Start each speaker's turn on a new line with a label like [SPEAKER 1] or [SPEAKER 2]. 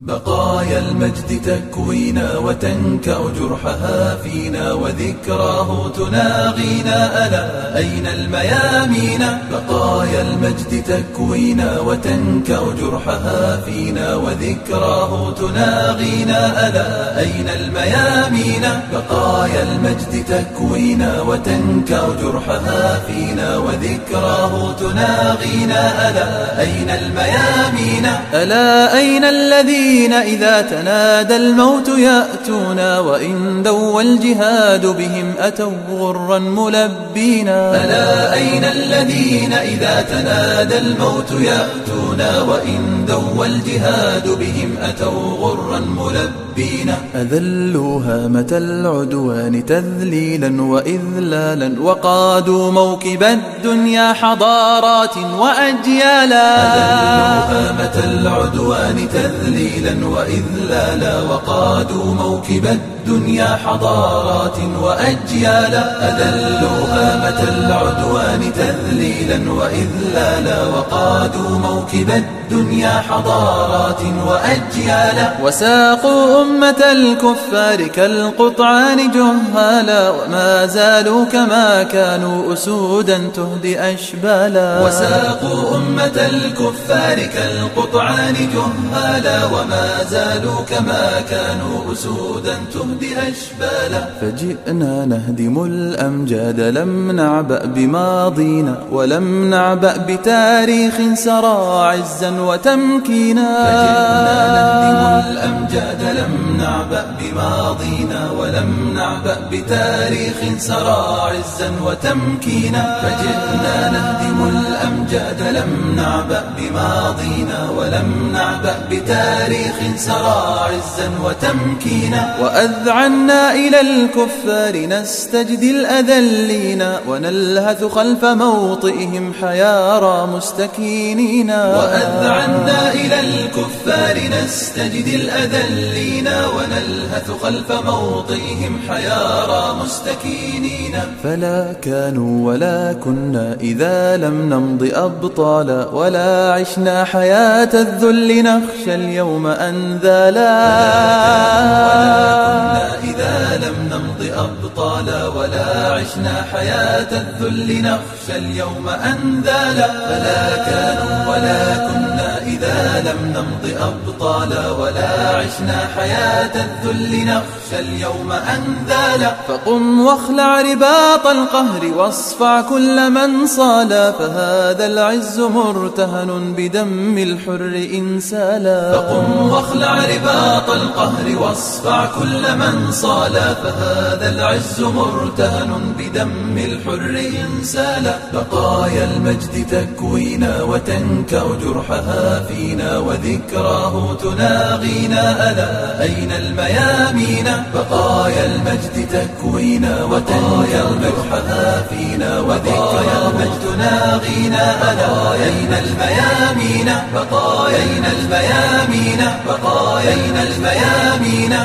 [SPEAKER 1] بقايا المجد تكوينا وتنكأ جرحها فينا وذكراه تناغينا. ألا أين الميامين؟ بقايا المجد تكوينا وتنكأ جرحها فينا وذكراه تناغينا. ألا أين الميامين؟ بقايا المجد تكوينا وتنكأ جرحها فينا وذكراه تناغينا. ألا أين الميامين؟
[SPEAKER 2] ألا أين الذي الذين إذا تنادى الموت يأتونا وإن دوى الجهاد بهم أتوا غرا ملبينا.
[SPEAKER 1] ألا أين الذين إذا تنادى الموت يأتونا وإن دوى الجهاد بهم أتوا غرا ملبينا.
[SPEAKER 2] أذلوا هامة العدوان تذليلا وإذلالا وقادوا موكب الدنيا حضارات وأجيالا.
[SPEAKER 1] أذلوا هامة العدوان تذليلا تذليلا وإذلالا وقادوا موكب الدنيا حضارات وأجيالا أذلوا العدوان تذليلا وإذلالا وقادوا موكب الدنيا حضارات وأجيالا.
[SPEAKER 2] وساقوا أمة الكفار كالقطعان جهالا وما زالوا كما كانوا أسودا تهدي أشبالا.
[SPEAKER 1] وساقوا أمة الكفار كالقطعان جهالا وما زالوا كما كانوا أسودا تهدي أشبالا.
[SPEAKER 2] فجئنا نهدم الأمجاد لم نعبأ بماضينا ولم نعبأ بتاريخ سرى عزا وتمكينا.
[SPEAKER 1] فجئنا نهدم الأمجاد لم نعبأ بماضينا ولم نعبأ بتاريخ سرى عزا وتمكينا. فجئنا نهدم الأمجاد لم نعبأ بماضينا ولم نعبأ بتاريخ سرى عزا وتمكينا.
[SPEAKER 2] وأذعنا إلى الكفار نستجدي الأذلين ونلهث خلف موطئهم حيارى مستكينين.
[SPEAKER 1] وأذعنا إلى الكفار نستجدي الأذلين ونلهث خلف موطئهم حيارى مستكينين.
[SPEAKER 2] فلا كانوا ولا كنا إذا لم نمض أبطالا ولا عشنا حياة الذل نخشى اليوم أنذالا
[SPEAKER 1] إذا لم نمض أبطالا ولا عشنا حياة الذل نخشى اليوم أنذالا فلا كانوا لم نمض أبطالا ولا عشنا حياة الذل نخشى اليوم أنذالا
[SPEAKER 2] فقم واخلع رباط القهر واصفع كل من صالا فهذا العز مرتهن بدم الحر إنسالا
[SPEAKER 1] فقم واخلع رباط القهر واصفع كل من صالا فهذا العز مرتهن بدم الحر إنسالا بقايا المجد تكوينا وتنكأ جرحها فينا وذكراه تناغينا ألا أين الميامين؟ بقايا المجد تكوينا وتنكأ جرحها فينا وذكرى المجد ناغينا ألا أين الميامين؟ بقايا الميامين؟ بقايا الميامين؟